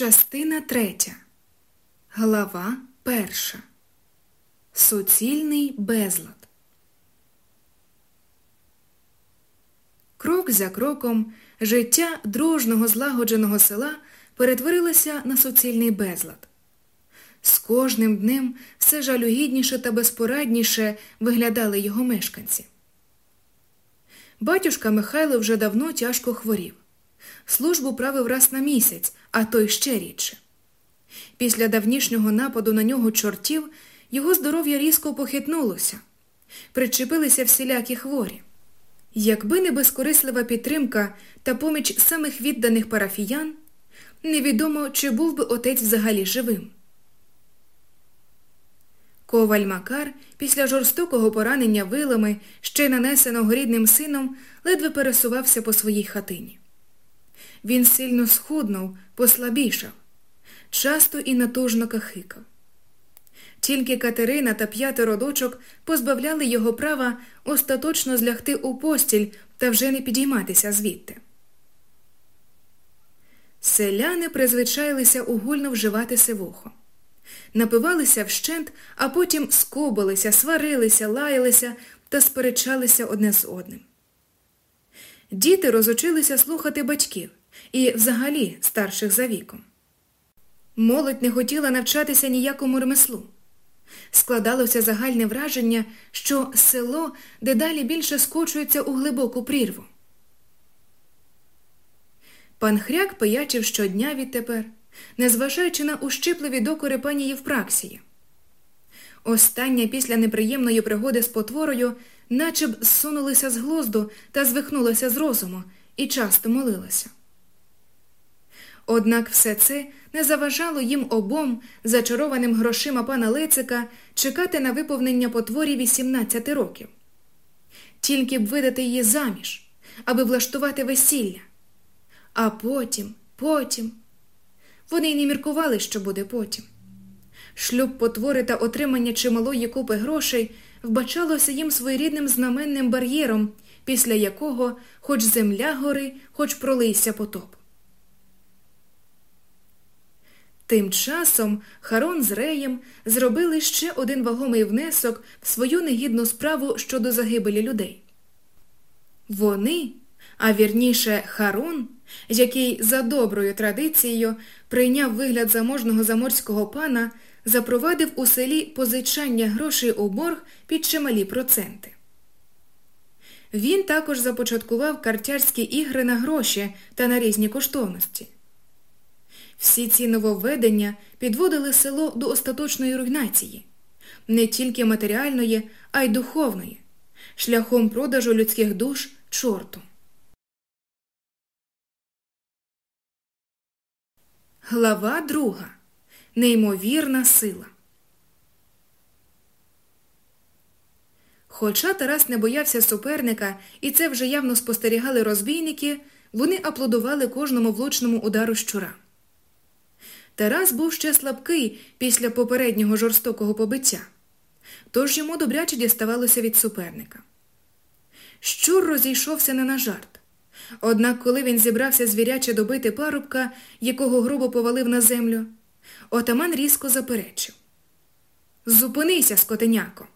Частина третя. Глава перша. Суцільний безлад. Крок за кроком життя дружного злагодженого села перетворилося на суцільний безлад. З кожним днем все жалюгідніше та безпорадніше виглядали його мешканці. Батюшка Михайло вже давно тяжко хворів. Службу правив раз на місяць, а то й ще рідше. Після давнішнього нападу на нього чортів його здоров'я різко похитнулося, причепилися всілякі хворі. Якби не безкорислива підтримка та поміч самих відданих парафіян, невідомо, чи був би отець взагалі живим. Коваль Макар після жорстокого поранення вилами, ще нанесеного рідним сином, ледве пересувався по своїй хатині. Він сильно схуднув, послабішав, часто і натужно кахикав. Тільки Катерина та п'ятеро дочок позбавляли його права остаточно злягти у постіль та вже не підійматися звідти. Селяни призвичайлися угульно вживати сивухо. Напивалися вщент, а потім скобилися, сварилися, лаялися та сперечалися одне з одним. Діти розучилися слухати батьків і, взагалі, старших за віком. Молодь не хотіла навчатися ніякому ремеслу. Складалося загальне враження, що село дедалі більше скочується у глибоку прірву. Пан Хряк пиячив щодня відтепер, незважаючи на ущипливі докори пані Євпраксії. Остання після неприємної пригоди з потворою наче б зсунулася з глузду та звихнулася з розуму і часто молилася. Однак все це не заважало їм обом, зачарованим грошима пана Лецика, чекати на виповнення потворі 18 років. Тільки б видати її заміж, аби влаштувати весілля. А потім, потім. Вони й не міркували, що буде потім. Шлюб потвори та отримання чималої купи грошей вбачалося їм своєрідним знаменним бар'єром, після якого хоч земля гори, хоч пролийся потоп. Тим часом Харон з Реєм зробили ще один вагомий внесок в свою негідну справу щодо загибелі людей. Вони, а вірніше Харон, який за доброю традицією прийняв вигляд заможного заморського пана, запровадив у селі позичання грошей у борг під чималі проценти. Він також започаткував картярські ігри на гроші та на різні коштовності. Всі ці нововведення підводили село до остаточної руйнації, не тільки матеріальної, а й духовної, шляхом продажу людських душ чорту. Глава друга. Неймовірна сила. Хоча Тарас не боявся суперника, і це вже явно спостерігали розбійники, вони аплодували кожному влучному удару щура. Тарас був ще слабкий після попереднього жорстокого побиття, тож йому добряче діставалося від суперника. Щур розійшовся не на жарт. Однак, коли він зібрався звіряче добити парубка, якого грубо повалив на землю, отаман різко заперечив Зупинися, скотеняко.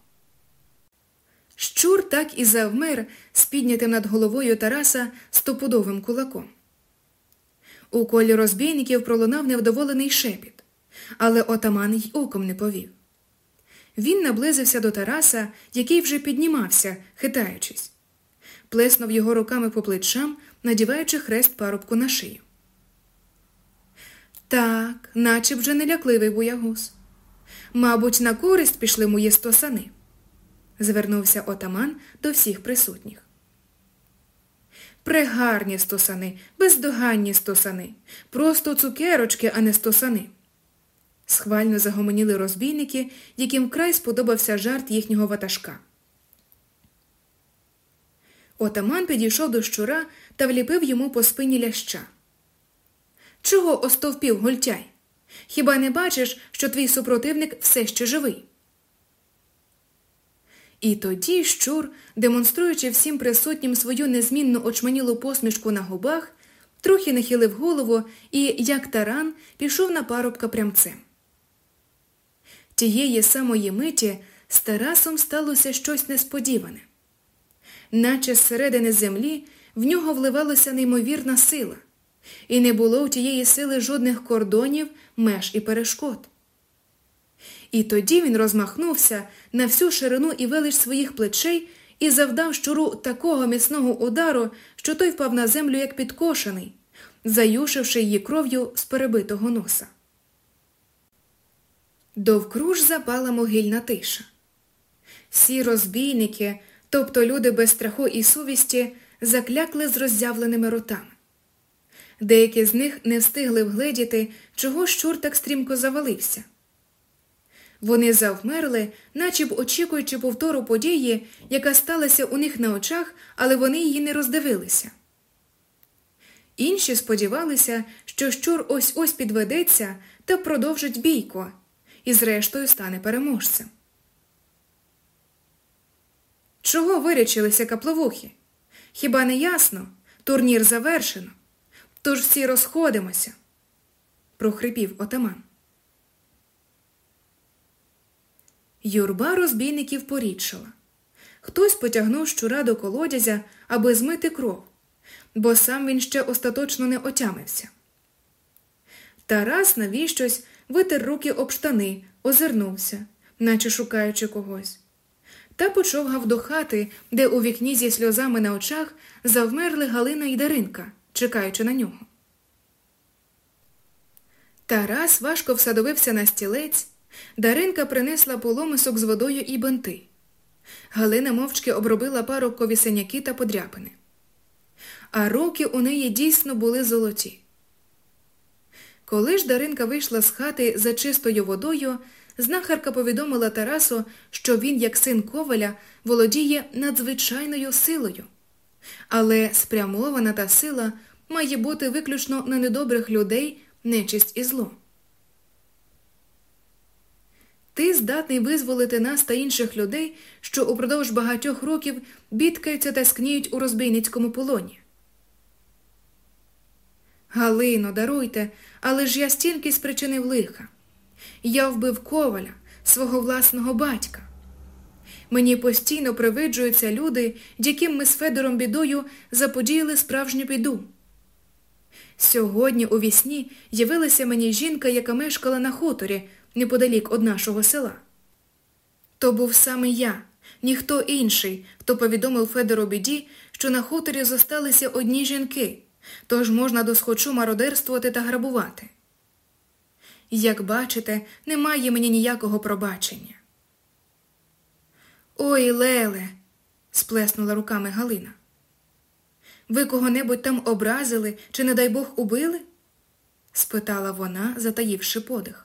Щур так і завмер з піднятим над головою Тараса стопудовим кулаком. У колі розбійників пролунав невдоволений шепіт, але отаман й оком не повів. Він наблизився до Тараса, який вже піднімався, хитаючись, плеснув його руками по плечам, надіваючи хрест парубку на шию. Так, наче вже не лякливий буягуз. Мабуть, на користь пішли мої стосани, звернувся отаман до всіх присутніх. Прегарні стосани, бездоганні стосани, просто цукерочки, а не стосани. Схвально загомоніли розбійники, яким вкрай сподобався жарт їхнього ватажка. Отаман підійшов до щура та вліпив йому по спині ляща. Чого остовпів гультяй? Хіба не бачиш, що твій супротивник все ще живий? І тоді щур, демонструючи всім присутнім свою незмінну очманілу посмішку на губах, трохи нахилив голову і, як таран, пішов на парубка прямцем. Тієї самої миті з Тарасом сталося щось несподіване. Наче зсередини землі в нього вливалася неймовірна сила, і не було у тієї сили жодних кордонів, меж і перешкод. І тоді він розмахнувся на всю ширину і велич своїх плечей і завдав щуру такого міцного удару, що той впав на землю як підкошений, заюшивши її кров'ю з перебитого носа. Довкруж запала могильна тиша. Всі розбійники, тобто люди без страху і совісті, заклякли з роззявленими ротами. Деякі з них не встигли вгледіти, чого щур так стрімко завалився. Вони завмерли, наче б очікуючи повтору події, яка сталася у них на очах, але вони її не роздивилися. Інші сподівалися, що щур ось ось підведеться та продовжить бійку, і зрештою стане переможцем. Чого вирячилися капловухи? Хіба не ясно? Турнір завершено. Тож всі розходимося, прохрипів отаман. Юрба розбійників порідшала. Хтось потягнув щура до колодязя, аби змити кров, бо сам він ще остаточно не отямився. Тарас навіщось витер руки об штани, озирнувся, наче шукаючи когось, та почовгав до хати, де у вікні зі сльозами на очах завмерли Галина і Даринка, чекаючи на нього. Тарас важко всадовився на стілець. Даринка принесла поломисок з водою і бенти. Галина мовчки обробила парубкові синяки та подряпини. А руки у неї дійсно були золоті. Коли ж Даринка вийшла з хати за чистою водою, знахарка повідомила Тарасу, що він, як син коваля, володіє надзвичайною силою. Але спрямована та сила має бути виключно на недобрих людей, нечисть і зло. Ти здатний визволити нас та інших людей, що упродовж багатьох років бідкаються та скніють у розбійницькому полоні. Галино, даруйте, але ж я стільки спричинив лиха. Я вбив коваля, свого власного батька. Мені постійно привиджуються люди, яким ми з Федором бідою заподіяли справжню біду. Сьогодні у вісні явилася мені жінка, яка мешкала на хуторі неподалік од нашого села. То був саме я, ніхто інший, хто повідомив Федору біді, що на хуторі зосталися одні жінки, тож можна досхочу мародерствувати та грабувати. Як бачите, немає мені ніякого пробачення. Ой, Леле, сплеснула руками Галина. Ви кого-небудь там образили чи, не дай Бог, убили? спитала вона, затаївши подих.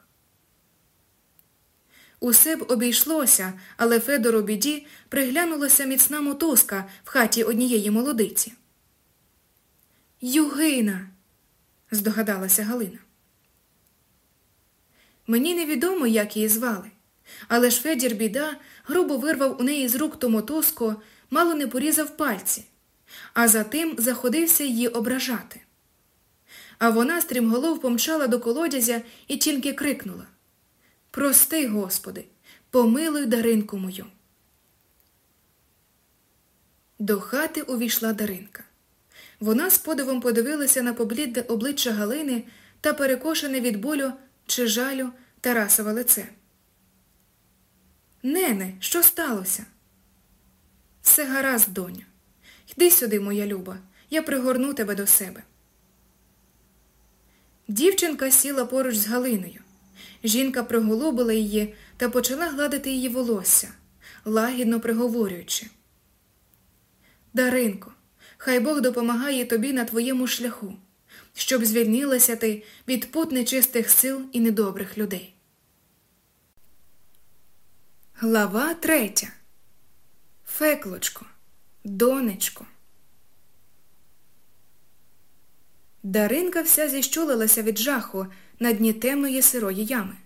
Усе б обійшлося, але Федору біді приглянулася міцна мотузка в хаті однієї молодиці. Югина, здогадалася Галина. Мені невідомо, як її звали, але ж Федір біда грубо вирвав у неї з рук ту мотузку, мало не порізав пальці, а затим заходився її ображати. А вона стрімголов помчала до колодязя і тільки крикнула Прости, Господи, помилуй даринку мою. До хати увійшла Даринка. Вона з подивом подивилася на поблідне обличчя Галини та перекошене від болю чи жалю Тарасове лице. Нене, що сталося? Все гаразд, доню. Йди сюди, моя люба, я пригорну тебе до себе. Дівчинка сіла поруч з Галиною. Жінка приголубила її та почала гладити її волосся, лагідно приговорюючи. Даринко, хай Бог допомагає тобі на твоєму шляху, щоб звільнилася ти від пут нечистих сил і недобрих людей. Глава третя. Феклочко, донечко. Даринка вся зіщулилася від жаху на дні темної сирої ями.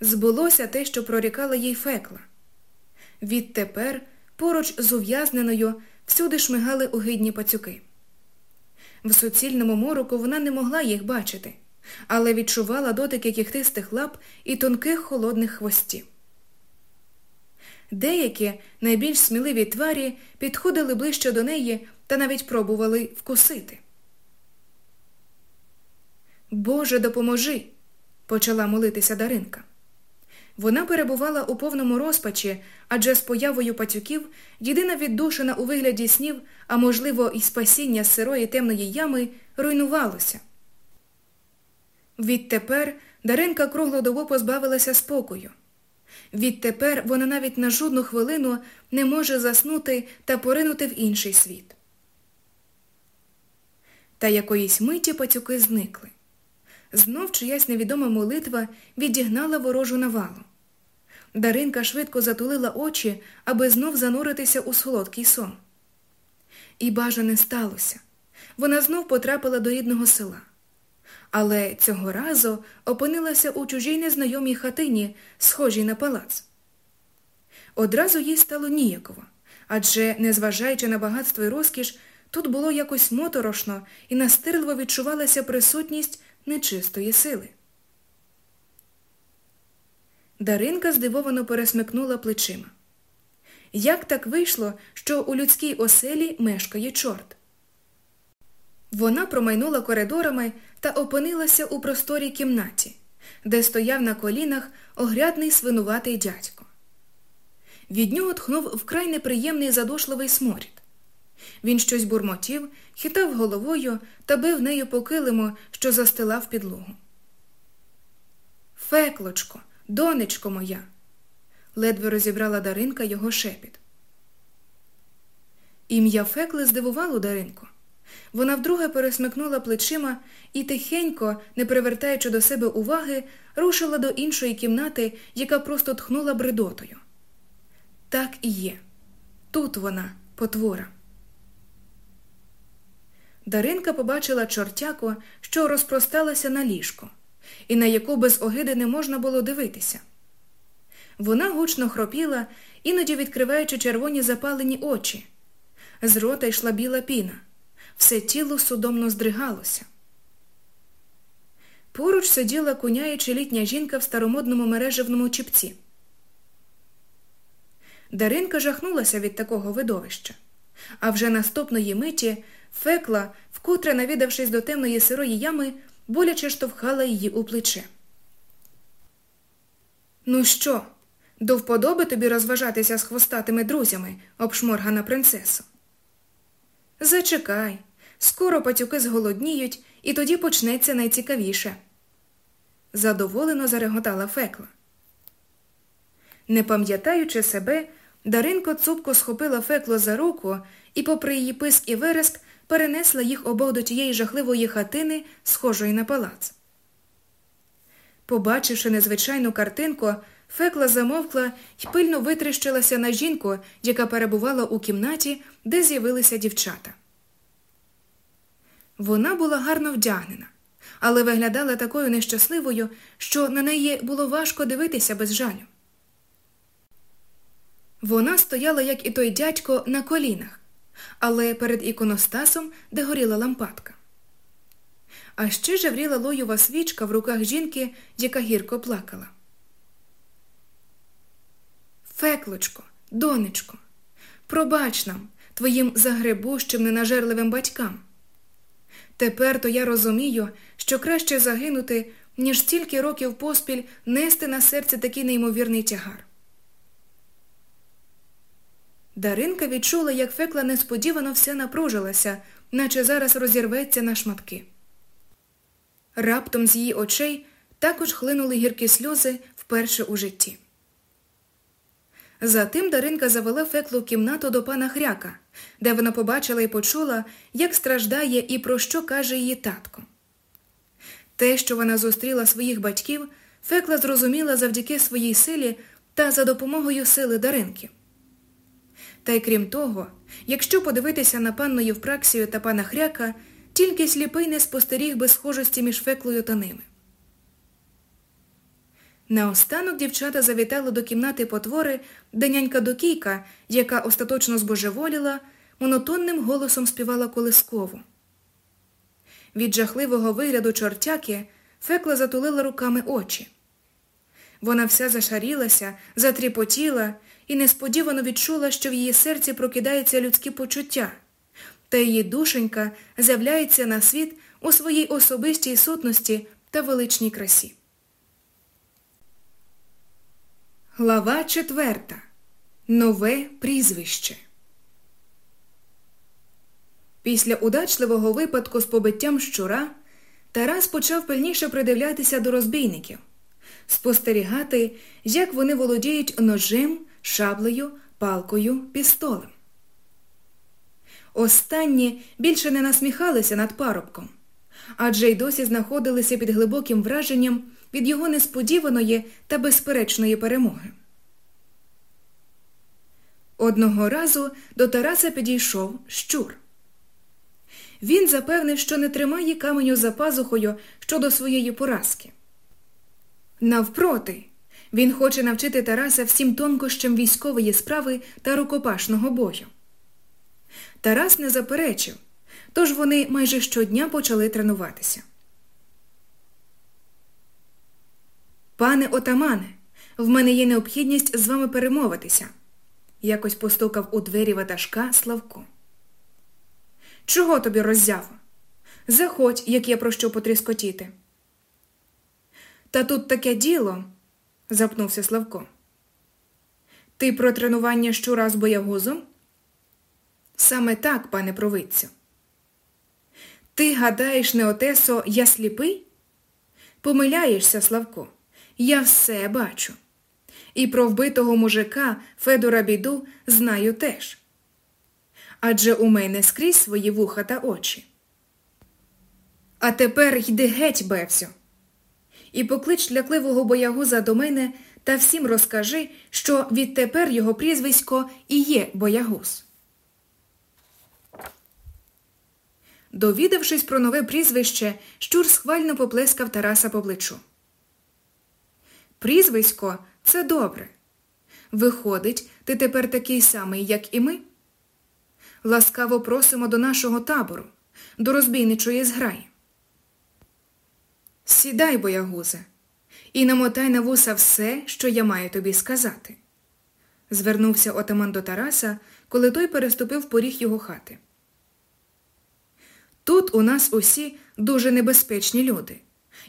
Збулося те, що прорікала їй фекла. Відтепер поруч з ув'язненою всюди шмигали огидні пацюки. В суцільному мороку вона не могла їх бачити, але відчувала дотики кіхтистих лап і тонких холодних хвостів. Деякі найбільш сміливі тварі підходили ближче до неї та навіть пробували вкусити. Боже, допоможи, почала молитися Даринка. Вона перебувала у повному розпачі, адже з появою пацюків єдина віддушина у вигляді снів, а можливо, і спасіння з сирої темної ями, руйнувалося. Відтепер Даринка круглодобу позбавилася спокою. Відтепер вона навіть на жодну хвилину не може заснути та поринути в інший світ. Та якоїсь миті пацюки зникли. Знов чиясь невідома молитва відігнала ворожу навалу. Даринка швидко затулила очі, аби знов зануритися у солодкий сон. І бажане сталося. Вона знов потрапила до рідного села. Але цього разу опинилася у чужій незнайомій хатині, схожій на палац. Одразу їй стало ніяково, адже, незважаючи на багатство і розкіш, тут було якось моторошно і настирливо відчувалася присутність нечистої сили. Даринка здивовано пересмикнула плечима. Як так вийшло, що у людській оселі мешкає чорт? Вона промайнула коридорами та опинилася у просторій кімнаті, де стояв на колінах огрядний свинуватий дядько. Від нього тхнув вкрай неприємний задушливий сморід. Він щось бурмотів, хитав головою та бив нею по килиму, що застилав підлогу. Феклочко, донечко моя, ледве розібрала Даринка його шепіт. Ім'я Фекли здивувало Даринку. Вона вдруге пересмикнула плечима і тихенько, не привертаючи до себе уваги, рушила до іншої кімнати, яка просто тхнула бредотою. Так і є. Тут вона, потвора. Даринка побачила чортяку, що розпросталася на ліжко, і на яку без огиди не можна було дивитися. Вона гучно хропіла, іноді відкриваючи червоні запалені очі. З рота йшла біла піна, все тіло судомно здригалося. Поруч сиділа куняючи літня жінка в старомодному мережевному чіпці. Даринка жахнулася від такого видовища, а вже наступної миті Фекла, вкотре навідавшись до темної сирої ями, боляче штовхала її у плече. Ну що, до вподоби тобі розважатися з хвостатими друзями, обшморгана принцесо? Зачекай, скоро патюки зголодніють, і тоді почнеться найцікавіше. Задоволено зареготала фекла. Не пам'ятаючи себе, Даринко цупко схопила фекло за руку і, попри її писк і вереск, перенесла їх обох до тієї жахливої хатини, схожої на палац. Побачивши незвичайну картинку, фекла замовкла і пильно витріщилася на жінку, яка перебувала у кімнаті, де з'явилися дівчата. Вона була гарно вдягнена, але виглядала такою нещасливою, що на неї було важко дивитися без жалю. Вона стояла, як і той дядько, на колінах, але перед іконостасом, де горіла лампадка. А ще жевріла лоюва свічка в руках жінки, яка гірко плакала. Феклочко, донечко, пробач нам, твоїм загребущим ненажерливим батькам. Тепер то я розумію, що краще загинути, ніж стільки років поспіль нести на серце такий неймовірний тягар. Даринка відчула, як фекла несподівано вся напружилася, наче зараз розірветься на шматки. Раптом з її очей також хлинули гіркі сльози вперше у житті. Затим Даринка завела феклу в кімнату до пана Хряка, де вона побачила і почула, як страждає і про що каже її татко. Те, що вона зустріла своїх батьків, фекла зрозуміла завдяки своїй силі та за допомогою сили Даринки. Та й крім того, якщо подивитися на панну Євпраксію та пана Хряка, тільки сліпий не спостеріг би схожості між феклою та ними. Наостанок дівчата завітали до кімнати потвори, де нянька Докійка, яка остаточно збожеволіла, монотонним голосом співала колискову. Від жахливого вигляду чортяки фекла затулила руками очі. Вона вся зашарілася, затріпотіла і несподівано відчула, що в її серці прокидаються людські почуття, та її душенька з'являється на світ у своїй особистій сутності та величній красі. Глава четверта. Нове прізвище. Після удачливого випадку з побиттям щура Тарас почав пильніше придивлятися до розбійників, спостерігати, як вони володіють ножем, шаблею, палкою, пістолем. Останні більше не насміхалися над парубком, адже й досі знаходилися під глибоким враженням від його несподіваної та безперечної перемоги. Одного разу до Тараса підійшов щур. Він запевнив, що не тримає каменю за пазухою щодо своєї поразки. Навпроти, він хоче навчити Тараса всім тонкощам військової справи та рукопашного бою. Тарас не заперечив, тож вони майже щодня почали тренуватися. Пане отамане, в мене є необхідність з вами перемовитися, якось постукав у двері ватажка Славко. Чого тобі роззява? Заходь, як я про що потріскотіти. Та тут таке діло, запнувся Славко. Ти про тренування щура з боягузом? Саме так, пане провидцю. Ти гадаєш, не Отесо, я сліпий? Помиляєшся, Славко, я все бачу. І про вбитого мужика Федора біду знаю теж. Адже у мене скрізь свої вуха та очі. А тепер йди геть, Бевсю, і поклич лякливого боягуза до мене та всім розкажи, що відтепер його прізвисько і є боягуз. Довідавшись про нове прізвище, щур схвально поплескав Тараса по плечу. Прізвисько це добре. Виходить, ти тепер такий самий, як і ми. Ласкаво просимо до нашого табору, до розбійничої зграї. Сідай, боягузе, і намотай на вуса все, що я маю тобі сказати. Звернувся отаман до Тараса, коли той переступив поріг його хати. Тут у нас усі дуже небезпечні люди,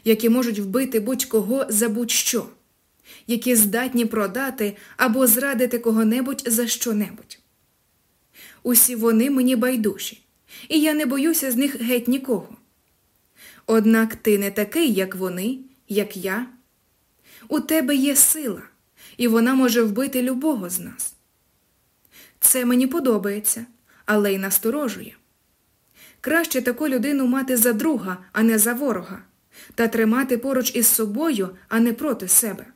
які можуть вбити будь-кого за будь-що, які здатні продати або зрадити кого-небудь за що-небудь. Усі вони мені байдужі, і я не боюся з них геть нікого. Однак ти не такий, як вони, як я. У тебе є сила, і вона може вбити любого з нас. Це мені подобається, але й насторожує. Краще таку людину мати за друга, а не за ворога, та тримати поруч із собою, а не проти себе.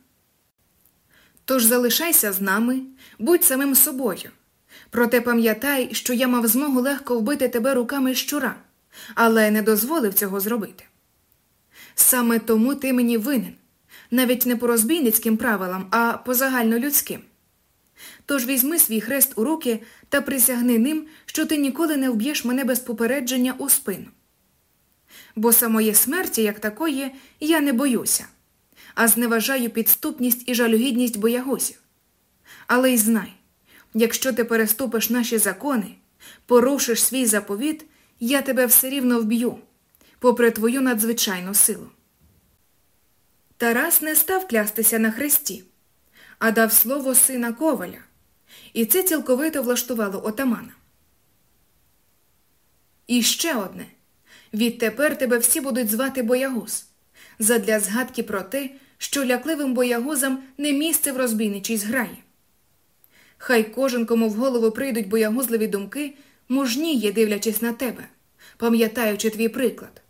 Тож залишайся з нами, будь самим собою. Проте пам'ятай, що я мав змогу легко вбити тебе руками щура, але не дозволив цього зробити. Саме тому ти мені винен, навіть не по розбійницьким правилам, а по загальнолюдським. Тож візьми свій хрест у руки та присягни ним, що ти ніколи не вб'єш мене без попередження у спину. Бо самої смерті, як такої, я не боюся, а зневажаю підступність і жалюгідність боягусів. Але й знай, якщо ти переступиш наші закони, порушиш свій заповіт, я тебе все рівно вб'ю, попри твою надзвичайну силу. Тарас не став клястися на хресті, а дав слово сина коваля, і це цілковито влаштувало отамана. І ще одне відтепер тебе всі будуть звати боягуз, задля згадки про те, що лякливим боягузам не місце в розбійничій зграї. Хай кожен, кому в голову прийдуть боягузливі думки, мужніє, дивлячись на тебе, пам'ятаючи твій приклад.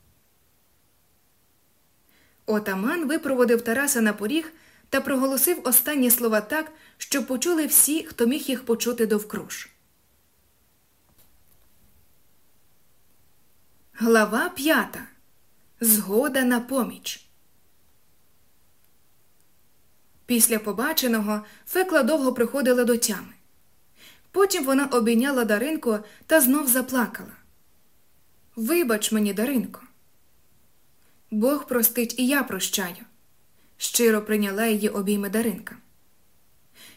Отаман випроводив Тараса на поріг та проголосив останні слова так, щоб почули всі, хто міг їх почути довкруж. Глава п'ята. Згода на поміч. Після побаченого Фекла довго приходила до тями. Потім вона обійняла Даринку та знов заплакала. Вибач мені, Даринко, Бог простить і я прощаю, щиро прийняла її обійми Даринка.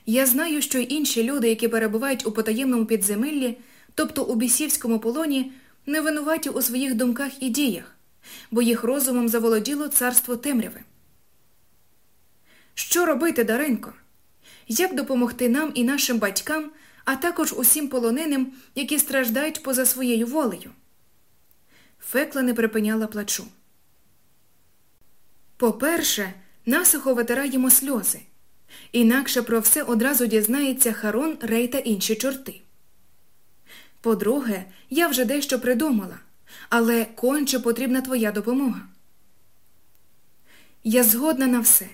Я знаю, що й інші люди, які перебувають у потаємному підземеллі, тобто у бісівському полоні, не винуваті у своїх думках і діях, бо їх розумом заволоділо царство темряви. Що робити, Даринко? Як допомогти нам і нашим батькам, а також усім полоненим, які страждають поза своєю волею? Фекла не припиняла плачу. По-перше, насухо витираємо сльози. Інакше про все одразу дізнається Харон, Рей та інші чорти. По-друге, я вже дещо придумала, але конче потрібна твоя допомога. Я згодна на все.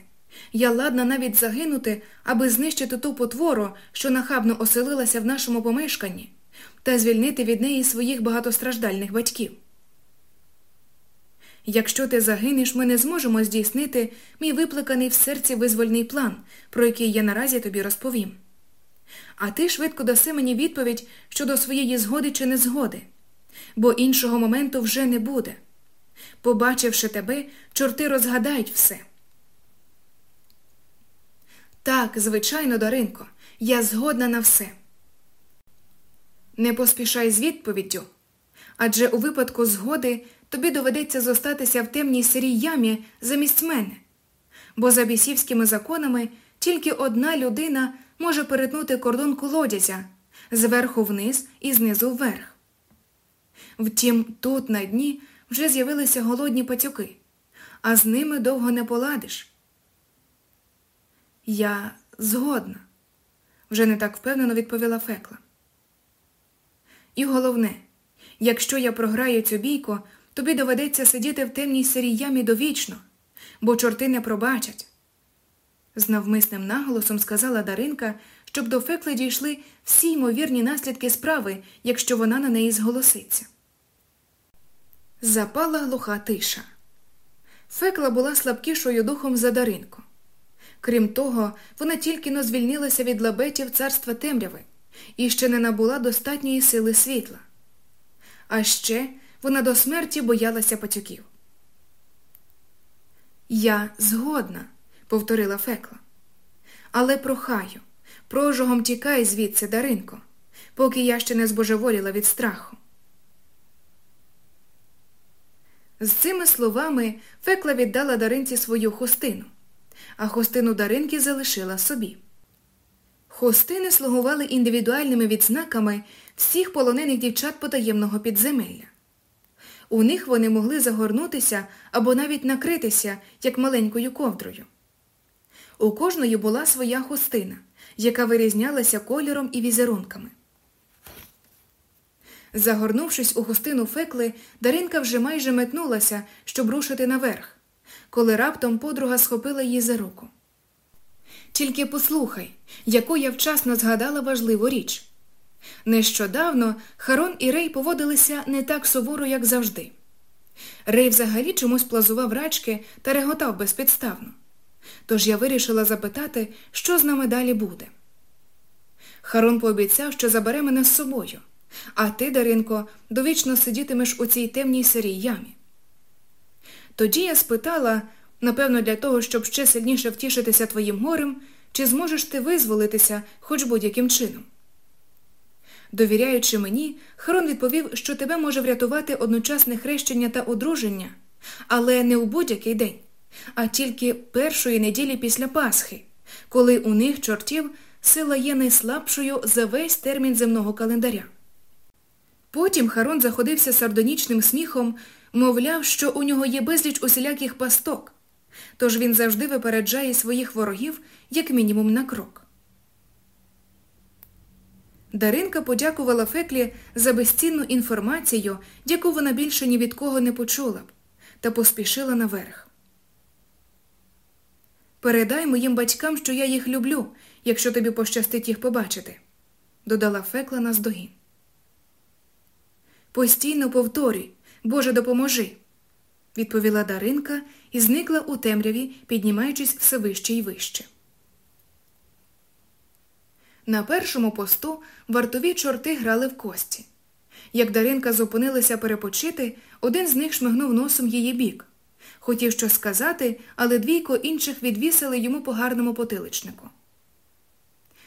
Я ладна навіть загинути, аби знищити ту потвору, що нахабно оселилася в нашому помешканні, та звільнити від неї своїх багатостраждальних батьків. Якщо ти загинеш, ми не зможемо здійснити мій виплаканий в серці визвольний план, про який я наразі тобі розповім. А ти швидко даси мені відповідь щодо своєї згоди чи незгоди, бо іншого моменту вже не буде. Побачивши тебе, чорти розгадають все. Так, звичайно, Даринко, я згодна на все. Не поспішай з відповіддю. Адже у випадку згоди тобі доведеться зостатися в темній сирій ямі замість мене, бо за бісівськими законами тільки одна людина може перетнути кордон колодязя зверху вниз і знизу вверх. Втім, тут на дні вже з'явилися голодні пацюки, а з ними довго не поладиш. Я згодна, вже не так впевнено відповіла Фекла. І головне, якщо я програю цю бійку, тобі доведеться сидіти в темній сирій ямі довічно, бо чорти не пробачать. З навмисним наголосом сказала Даринка, щоб до Фекли дійшли всі ймовірні наслідки справи, якщо вона на неї зголоситься. Запала глуха тиша. Фекла була слабкішою духом за Даринку. Крім того, вона тільки но звільнилася від лабетів царства темряви і ще не набула достатньої сили світла. А ще вона до смерті боялася патюків. Я згодна, повторила Фекла. Але прохаю, прожогом тікай звідси, Даринко, поки я ще не збожеволіла від страху. З цими словами Фекла віддала Даринці свою хустину, а хустину Даринки залишила собі. Хустини слугували індивідуальними відзнаками всіх полонених дівчат потаємного підземелля. У них вони могли загорнутися або навіть накритися, як маленькою ковдрою. У кожної була своя хустина, яка вирізнялася кольором і візерунками. Загорнувшись у хустину фекли, Даринка вже майже метнулася, щоб рушити наверх, коли раптом подруга схопила її за руку. Тільки послухай, яку я вчасно згадала важливу річ. Нещодавно Харон і Рей поводилися не так суворо, як завжди. Рей взагалі чомусь плазував рачки та реготав безпідставно. Тож я вирішила запитати, що з нами далі буде. Харон пообіцяв, що забере мене з собою, а ти, Даринко, довічно сидітимеш у цій темній сирій ямі. Тоді я спитала, напевно, для того, щоб ще сильніше втішитися твоїм горем, чи зможеш ти визволитися хоч будь-яким чином. Довіряючи мені, Хрон відповів, що тебе може врятувати одночасне хрещення та одруження, але не у будь-який день, а тільки першої неділі після Пасхи, коли у них чортів сила є найслабшою за весь термін земного календаря. Потім Харон заходився сардонічним сміхом, мовляв, що у нього є безліч усіляких пасток, тож він завжди випереджає своїх ворогів як мінімум на крок. Даринка подякувала Феклі за безцінну інформацію, яку вона більше ні від кого не почула б, та поспішила наверх. Передай моїм батькам, що я їх люблю, якщо тобі пощастить їх побачити, додала Фекла наздогін. Постійно повторюй, Боже, допоможи, відповіла Даринка і зникла у темряві, піднімаючись все вище і вище. На першому посту вартові чорти грали в кості. Як Даринка зупинилася перепочити, один з них шмигнув носом її бік, Хотів щось сказати, але двійко інших відвісили йому по гарному потиличнику.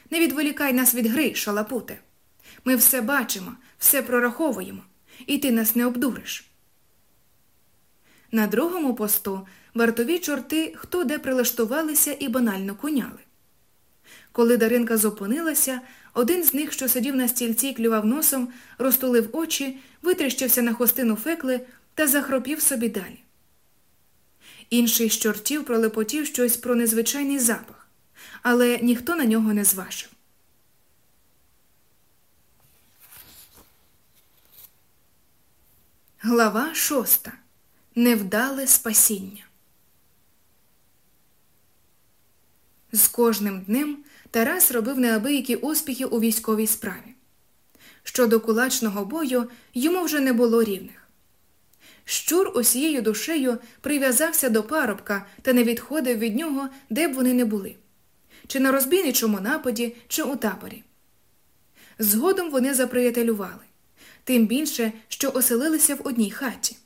Не відволікай нас від гри, шалапуте. Ми все бачимо, все прораховуємо, і ти нас не обдуриш. На другому посту вартові чорти хто де прилаштувалися і банально куняли. Коли Даринка зупинилася, один з них, що сидів на стільці і клював носом, розтулив очі, витріщився на хостину фекли та захропів собі далі. Інший з чортів пролепотів щось про незвичайний запах, але ніхто на нього не зважив. Глава шоста. Невдале спасіння. З кожним днем Тарас робив неабиякі успіхи у військовій справі. Щодо кулачного бою йому вже не було рівних. Щур усією душею прив'язався до парубка та не відходив від нього, де б вони не були чи на розбійничому нападі, чи у таборі. Згодом вони заприятелювали, тим більше, що оселилися в одній хаті.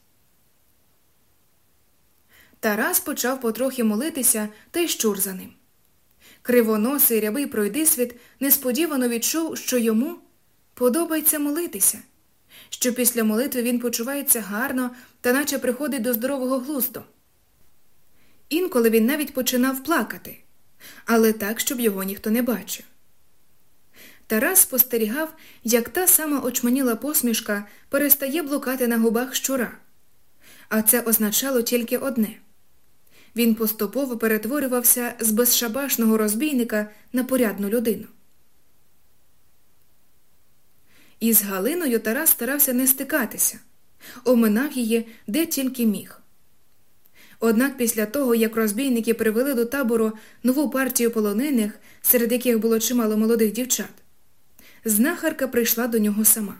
Тарас почав потрохи молитися та й щур за ним. Кривоносий рябий пройдисвіт несподівано відчув, що йому подобається молитися, що після молитви він почувається гарно та наче приходить до здорового глузду. Інколи він навіть починав плакати, але так, щоб його ніхто не бачив. Тарас спостерігав, як та сама очманіла посмішка перестає блукати на губах щура, а це означало тільки одне він поступово перетворювався з безшабашного розбійника на порядну людину. Із Галиною Тарас старався не стикатися, оминав її де тільки міг. Однак після того, як розбійники привели до табору нову партію полонених, серед яких було чимало молодих дівчат, знахарка прийшла до нього сама.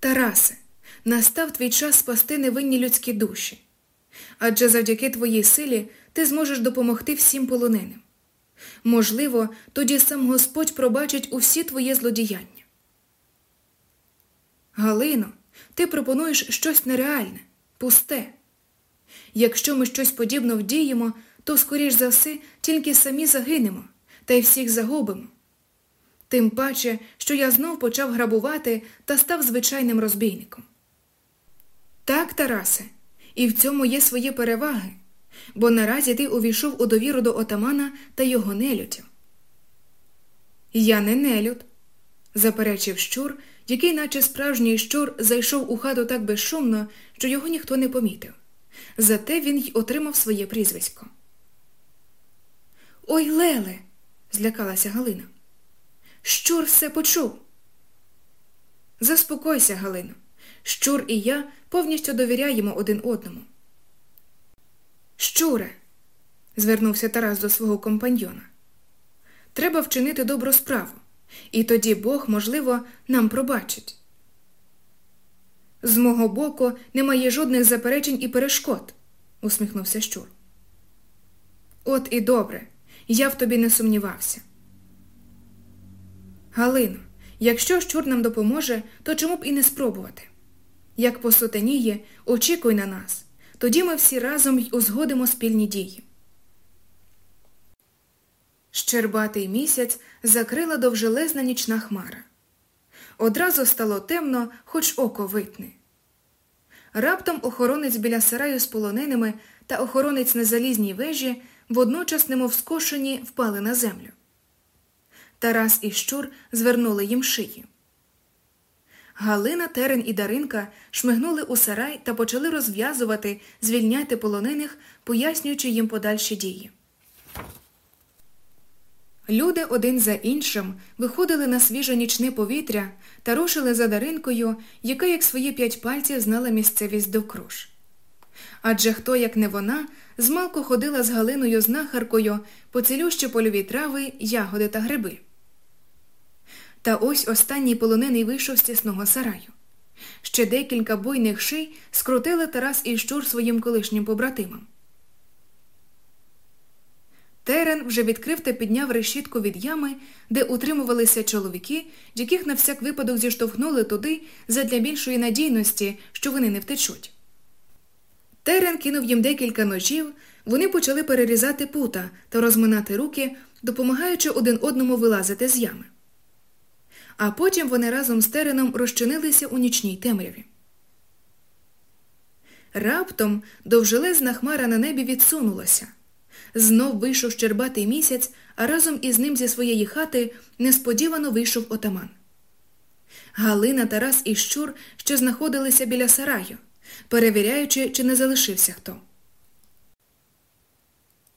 Тарасе, настав твій час спасти невинні людські душі адже завдяки твоїй силі ти зможеш допомогти всім полоненим. Можливо, тоді сам Господь пробачить усі твої злодіяння. Галино, ти пропонуєш щось нереальне, пусте. Якщо ми щось подібно вдіємо, то, скоріш за все, тільки самі загинемо та й всіх загубимо. Тим паче, що я знов почав грабувати та став звичайним розбійником. Так, Тарасе, і в цьому є свої переваги, бо наразі ти увійшов у довіру до отамана та його нелюдів. Я не нелюд, заперечив щур, який, наче справжній щур, зайшов у хату так безшумно, що його ніхто не помітив. Зате він й отримав своє прізвисько. Ой, Леле, злякалася Галина. Щур все почув. Заспокойся, Галино. Щур і я повністю довіряємо один одному. Щуре, звернувся Тарас до свого компаньйона. Треба вчинити добру справу, і тоді Бог, можливо, нам пробачить. З мого боку немає жодних заперечень і перешкод, усміхнувся Щур. От і добре, я в тобі не сумнівався. Галино, якщо щур нам допоможе, то чому б і не спробувати? Як посутеніє, очікуй на нас. Тоді ми всі разом й узгодимо спільні дії. Щербатий місяць закрила довжелезна нічна хмара. Одразу стало темно, хоч око витне. Раптом охоронець біля сараю з полоненими та охоронець на залізній вежі водночас, немов скошені, впали на землю. Тарас і Щур звернули їм шиї. Галина, Терен і Даринка шмигнули у сарай та почали розв'язувати, звільняти полонених, пояснюючи їм подальші дії. Люди один за іншим виходили на свіже нічне повітря та рушили за Даринкою, яка, як свої п'ять пальців, знала місцевість довкруж. Адже хто, як не вона, змалку ходила з Галиною знахаркою по цілющі польові трави, ягоди та гриби. Та ось останній полонений вийшов з тісного сараю. Ще декілька буйних ший скрутили Тарас і Щур своїм колишнім побратимам. Терен вже відкрив та підняв решітку від ями, де утримувалися чоловіки, яких на всяк випадок зіштовхнули туди задля більшої надійності, що вони не втечуть. Терен кинув їм декілька ножів, вони почали перерізати пута та розминати руки, допомагаючи один одному вилазити з ями. А потім вони разом з Тереном розчинилися у нічній темряві. Раптом довжелезна хмара на небі відсунулася. Знов вийшов щербатий місяць, а разом із ним зі своєї хати несподівано вийшов отаман. Галина, Тарас і Щур, що знаходилися біля сараю, перевіряючи, чи не залишився хто.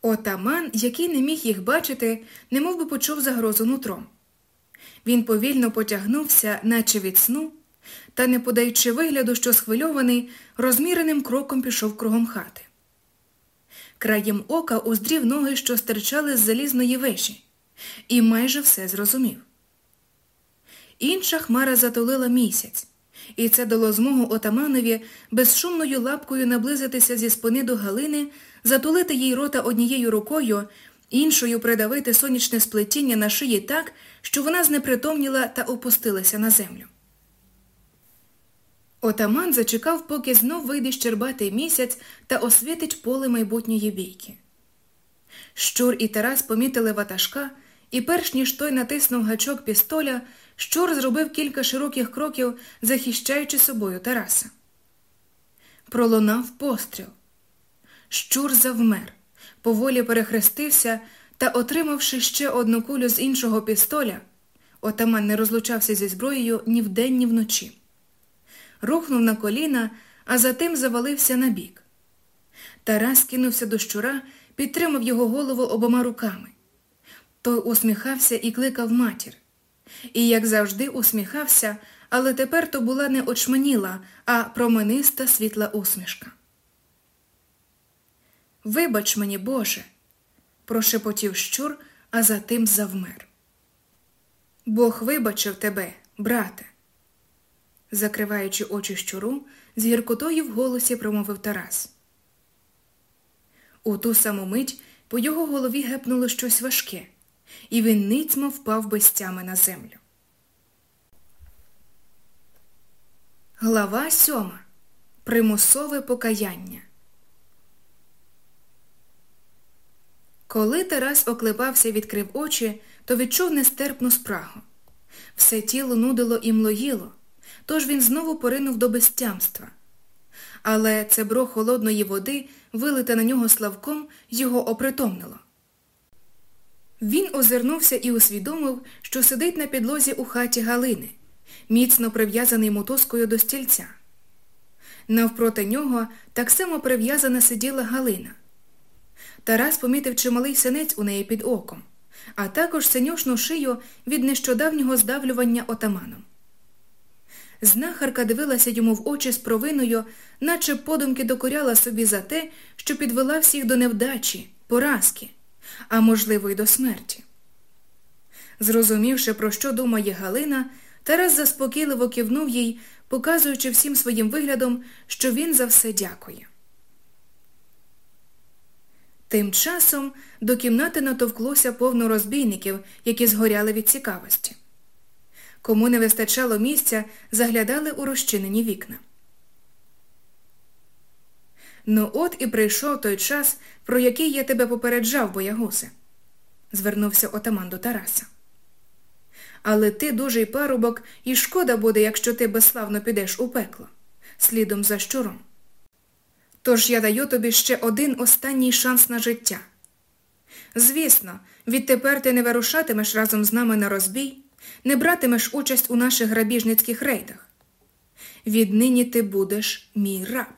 Отаман, який не міг їх бачити, немов би почув загрозу нутром. Він повільно потягнувся, наче від сну, та, не подаючи вигляду, що схвильований, розміреним кроком пішов кругом хати. Краєм ока уздрів ноги, що стирчали з залізної вежі, і майже все зрозумів. Інша хмара затулила місяць, і це дало змогу отаманові безшумною лапкою наблизитися зі спини до Галини, затулити їй рота однією рукою, іншою придавити сонячне сплетіння на шиї так, що вона знепритомніла та опустилася на землю. Отаман зачекав, поки знов вийде щербатий місяць та освітить поле майбутньої бійки. Щур і Тарас помітили ватажка, і перш ніж той натиснув гачок пістоля, щур зробив кілька широких кроків, захищаючи собою Тараса. Пролунав постріл. Щур завмер, поволі перехрестився та, отримавши ще одну кулю з іншого пістоля, отаман не розлучався зі зброєю ні вдень, ні вночі рухнув на коліна, а затим завалився на бік. Тарас кинувся до щура, підтримав його голову обома руками. Той усміхався і кликав матір. І, як завжди, усміхався, але тепер то була не очманіла, а промениста світла усмішка. Вибач мені, Боже, прошепотів щур, а затим завмер. Бог вибачив тебе, брате закриваючи очі щуру, з гіркотою в голосі промовив Тарас. У ту саму мить по його голові гепнуло щось важке, і він ницьмо впав без тями на землю. Глава сьома. Примусове покаяння. Коли Тарас оклепався і відкрив очі, то відчув нестерпну спрагу. Все тіло нудило і млоїло, тож він знову поринув до безтямства. Але це бро холодної води, вилите на нього славком, його опритомнило. Він озирнувся і усвідомив, що сидить на підлозі у хаті Галини, міцно прив'язаний мотузкою до стільця. Навпроти нього так само прив'язана сиділа Галина. Тарас помітив чималий синець у неї під оком, а також синюшну шию від нещодавнього здавлювання отаманом. Знахарка дивилася йому в очі з провиною, наче подумки докоряла собі за те, що підвела всіх до невдачі, поразки, а можливо, й до смерті. Зрозумівши, про що думає Галина, Тарас заспокійливо кивнув їй, показуючи всім своїм виглядом, що він за все дякує. Тим часом до кімнати натовклося повно розбійників, які згоряли від цікавості. Кому не вистачало місця, заглядали у розчинені вікна. Ну, от і прийшов той час, про який я тебе попереджав, боягусе, звернувся отаман до Тараса. Але ти дужий парубок, і шкода буде, якщо ти безславно підеш у пекло, слідом за щуром. Тож я даю тобі ще один останній шанс на життя. Звісно, відтепер ти не вирушатимеш разом з нами на розбій не братимеш участь у наших грабіжницьких рейдах. Віднині ти будеш мій раб.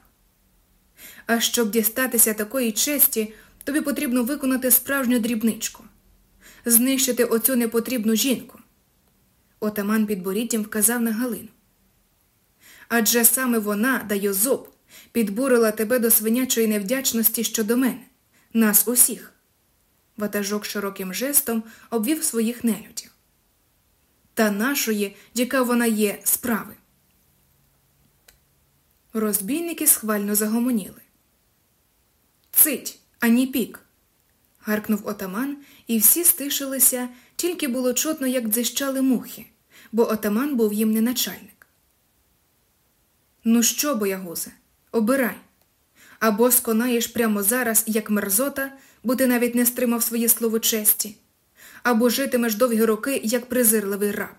А щоб дістатися такої честі, тобі потрібно виконати справжню дрібничку, знищити оцю непотрібну жінку. Отаман під боріддям вказав на Галину. Адже саме вона, дає зуб, підбурила тебе до свинячої невдячності щодо мене, нас усіх. Ватажок широким жестом обвів своїх нелюдів та нашої, яка вона є, справи. Розбійники схвально загомоніли. Цить, ані пік. гаркнув отаман, і всі стишилися, тільки було чутно, як дзищали мухи, бо отаман був їм не начальник. Ну що, боягузе, обирай Або сконаєш прямо зараз, як мерзота, бо ти навіть не стримав своє слово честі, або житимеш довгі роки, як презирливий раб.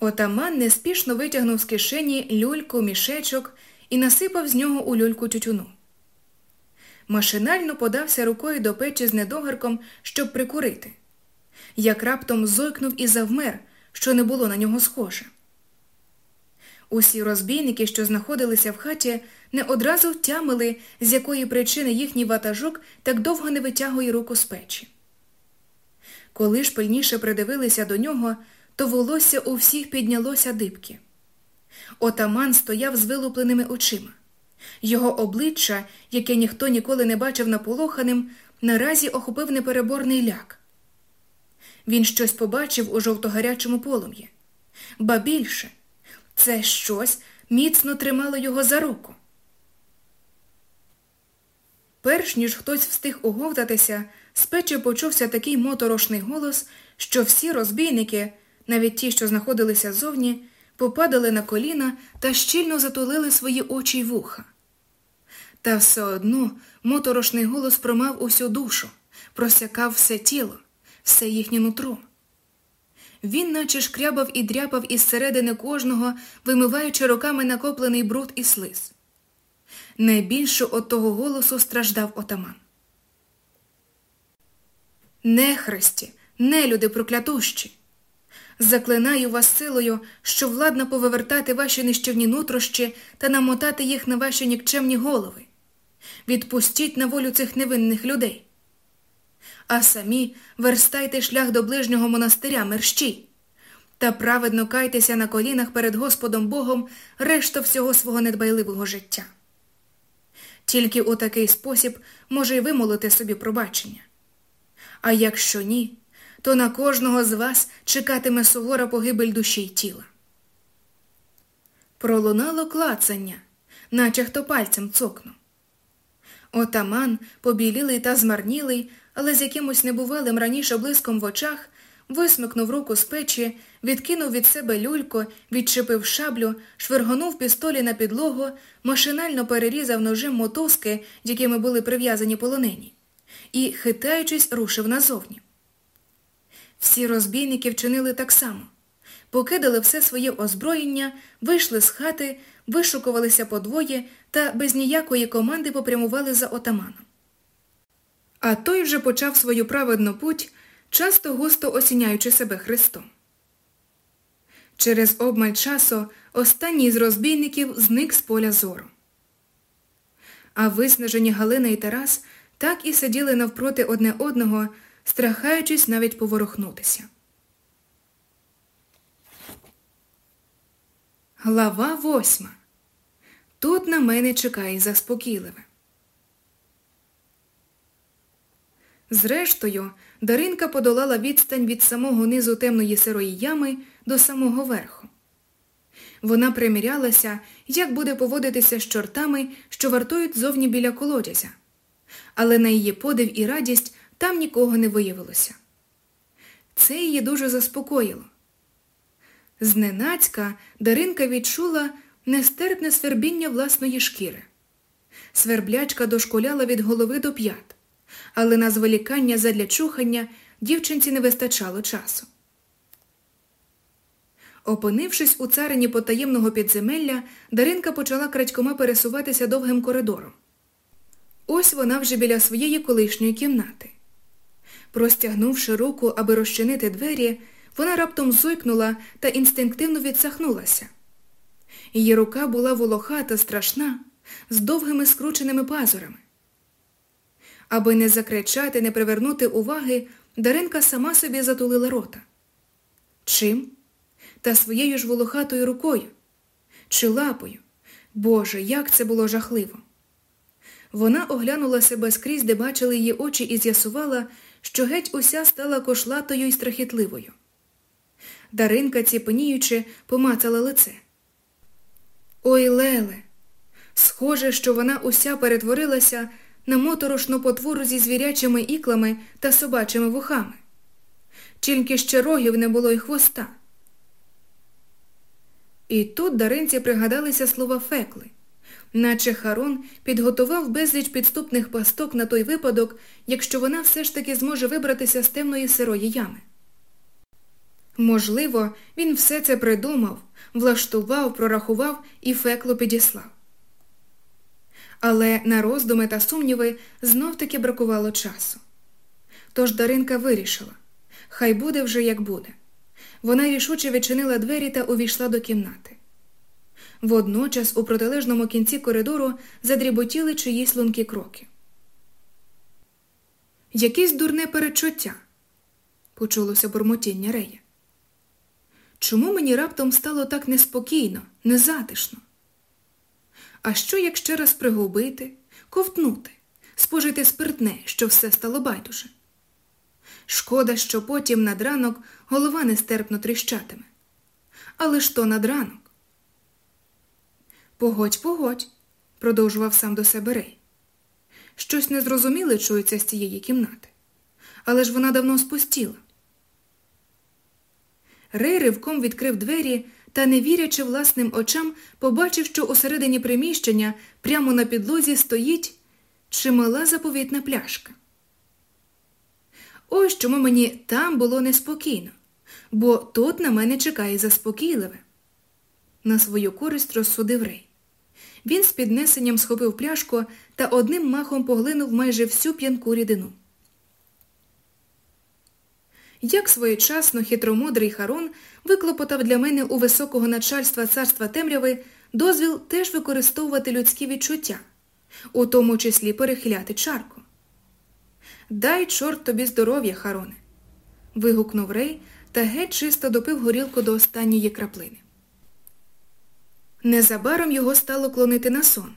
Отаман неспішно витягнув з кишені люльку мішечок і насипав з нього у люльку тютюну. Машинально подався рукою до печі з недогарком, щоб прикурити. Як раптом зойкнув і завмер, що не було на нього схоже. Усі розбійники, що знаходилися в хаті, не одразу втямили, з якої причини їхній ватажок так довго не витягує руку з печі. Коли ж пильніше придивилися до нього, то волосся у всіх піднялося дибки. Отаман стояв з вилупленими очима. Його обличчя, яке ніхто ніколи не бачив наполоханим, наразі охопив непереборний ляк. Він щось побачив у жовтогарячому полум'ї. Ба більше, це щось міцно тримало його за руку. Перш ніж хтось встиг оговтатися, з печі почувся такий моторошний голос, що всі розбійники, навіть ті, що знаходилися зовні, попадали на коліна та щільно затулили свої очі й вуха. Та все одно моторошний голос промав усю душу, просякав все тіло, все їхнє нутро. Він наче шкрябав і дряпав із середини кожного, вимиваючи руками накоплений бруд і слиз. Найбільше от того голосу страждав отаман. Нехресті, нелюди проклятущі. Заклинаю вас силою, що владно повивертати ваші нищівні нутрощі та намотати їх на ваші нікчемні голови. Відпустіть на волю цих невинних людей. А самі верстайте шлях до ближнього монастиря мерщій та праведно кайтеся на колінах перед Господом Богом решту всього свого недбайливого життя. Тільки у такий спосіб може й вимолити собі пробачення. А якщо ні, то на кожного з вас чекатиме сувора погибель душі й тіла. Пролунало клацання, наче хто пальцем цокнув. Отаман, побілілий та змарнілий, але з якимось небувалим раніше блиском в очах, висмикнув руку з печі, відкинув від себе люлько, відчепив шаблю, швиргонув пістолі на підлогу, машинально перерізав ножем мотузки, якими були прив'язані полонені, і, хитаючись, рушив назовні. Всі розбійники вчинили так само. Покидали все своє озброєння, вийшли з хати, вишукувалися подвоє та без ніякої команди попрямували за отаманом. А той вже почав свою праведну путь, часто густо осіняючи себе Христом. Через обмаль часу останній з розбійників зник з поля зору. А виснажені Галина і Тарас так і сиділи навпроти одне одного, страхаючись навіть поворухнутися. Глава восьма. Тут на мене чекає заспокійливе. Зрештою, Даринка подолала відстань від самого низу темної сирої ями до самого верху. Вона примірялася, як буде поводитися з чортами, що вартують зовні біля колодязя. Але на її подив і радість там нікого не виявилося. Це її дуже заспокоїло. Зненацька Даринка відчула нестерпне свербіння власної шкіри. Сверблячка дошкуляла від голови до п'ят, але на зволікання задля чухання дівчинці не вистачало часу. Опинившись у царині потаємного підземелля, Даринка почала крадькома пересуватися довгим коридором. Ось вона вже біля своєї колишньої кімнати. Простягнувши руку, аби розчинити двері, вона раптом зойкнула та інстинктивно відсахнулася. Її рука була волохата, страшна, з довгими скрученими пазурами. Аби не закричати, не привернути уваги, Даринка сама собі затулила рота. Чим? Та своєю ж волохатою рукою. Чи лапою. Боже, як це було жахливо! Вона оглянула себе скрізь, де бачили її очі, і з'ясувала, що геть уся стала кошлатою і страхітливою. Даринка, ціпеніючи, помацала лице. Ой, Леле! Схоже, що вона уся перетворилася на моторошну потвору зі звірячими іклами та собачими вухами. Тільки ще рогів не було й хвоста. І тут даринці пригадалися слова фекли, наче Харон підготував безліч підступних пасток на той випадок, якщо вона все ж таки зможе вибратися з темної сирої ями. Можливо, він все це придумав, влаштував, прорахував і фекло підіслав. Але на роздуми та сумніви знов таки бракувало часу. Тож Даринка вирішила хай буде вже як буде. Вона рішуче відчинила двері та увійшла до кімнати. Водночас у протилежному кінці коридору задріботіли чиїсь лункі кроки. Якесь дурне перечуття, почулося бурмотіння Рея. Чому мені раптом стало так неспокійно, незатишно? А що як ще раз пригубити, ковтнути, спожити спиртне, що все стало байдуже? Шкода, що потім над ранок голова нестерпно тріщатиме. Але ж то над ранок. Погодь, погодь, продовжував сам до себе Рей. Щось незрозуміле чується з цієї кімнати. Але ж вона давно спустіла. Рей ривком відкрив двері та, не вірячи власним очам, побачив, що усередині приміщення прямо на підлозі стоїть чимала заповітна пляшка. Ось чому мені там було неспокійно, бо тут на мене чекає заспокійливе. На свою користь розсудив Рей. Він з піднесенням схопив пляшку та одним махом поглинув майже всю п'янку рідину. Як своєчасно хитромудрий Харон виклопотав для мене у високого начальства царства темряви дозвіл теж використовувати людські відчуття, у тому числі перехиляти чарку. Дай чорт тобі здоров'я, Хароне. вигукнув Рей та геть чисто допив горілку до останньої краплини. Незабаром його стало клонити на сон.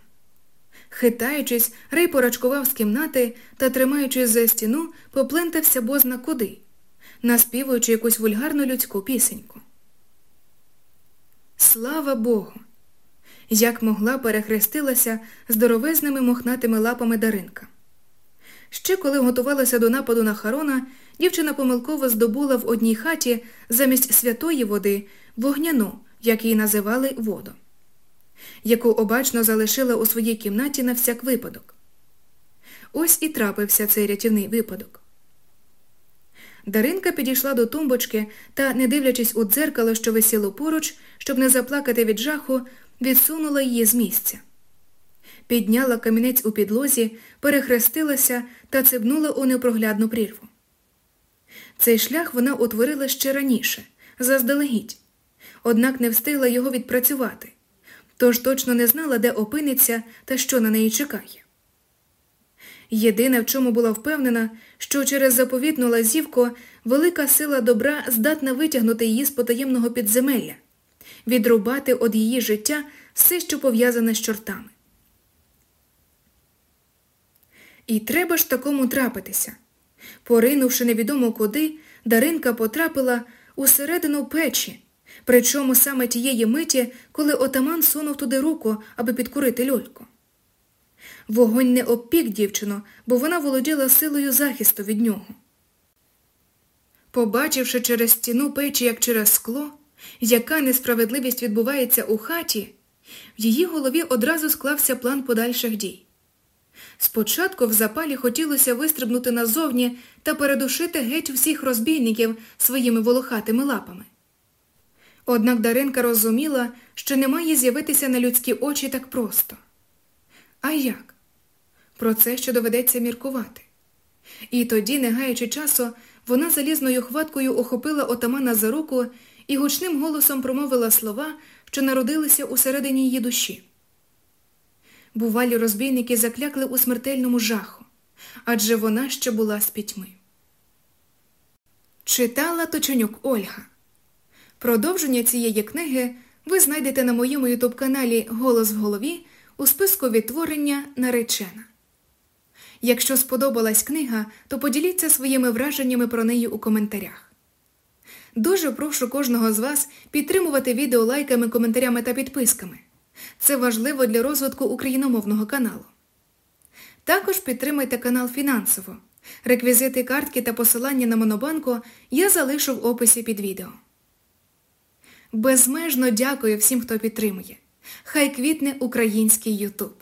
Хитаючись, Рей порачкував з кімнати та, тримаючись за стіну, поплентався бозна куди, наспівуючи якусь вульгарну людську пісеньку. Слава Богу! Як могла перехрестилася здоровезними мохнатими лапами Даринка. Ще коли готувалася до нападу на Харона, дівчина помилково здобула в одній хаті замість святої води вогняну, як її називали воду, яку обачно залишила у своїй кімнаті на всяк випадок. Ось і трапився цей рятівний випадок. Даринка підійшла до тумбочки та, не дивлячись у дзеркало, що висіло поруч, щоб не заплакати від жаху, відсунула її з місця підняла камінець у підлозі, перехрестилася та цибнула у непроглядну прірву. Цей шлях вона утворила ще раніше, заздалегідь, однак не встигла його відпрацювати, тож точно не знала, де опиниться та що на неї чекає. Єдине, в чому була впевнена, що через заповітну лазівку велика сила добра здатна витягнути її з потаємного підземелля, відрубати від її життя все, що пов'язане з чортами. І треба ж такому трапитися. Поринувши невідомо куди, Даринка потрапила усередину печі, причому саме тієї миті, коли отаман сунув туди руку, аби підкурити льольку. Вогонь не обпік дівчину, бо вона володіла силою захисту від нього. Побачивши через стіну печі, як через скло, яка несправедливість відбувається у хаті, в її голові одразу склався план подальших дій. Спочатку в запалі хотілося вистрибнути назовні та передушити геть всіх розбійників своїми волохатими лапами. Однак Даринка розуміла, що не має з'явитися на людські очі так просто. А як? Про це ще доведеться міркувати. І тоді, не гаючи часу, вона залізною хваткою охопила отамана за руку і гучним голосом промовила слова, що народилися усередині її душі бувалі розбійники заклякли у смертельному жаху, адже вона ще була з пітьми. Читала Точенюк Ольга. Продовження цієї книги ви знайдете на моєму ютуб каналі Голос в голові у списку відтворення наречена. Якщо сподобалась книга, то поділіться своїми враженнями про неї у коментарях. Дуже прошу кожного з вас підтримувати відео лайками, коментарями та підписками. Це важливо для розвитку україномовного каналу. Також підтримайте канал фінансово. Реквізити картки та посилання на Монобанку я залишу в описі під відео. Безмежно дякую всім, хто підтримує. Хай квітне український Ютуб.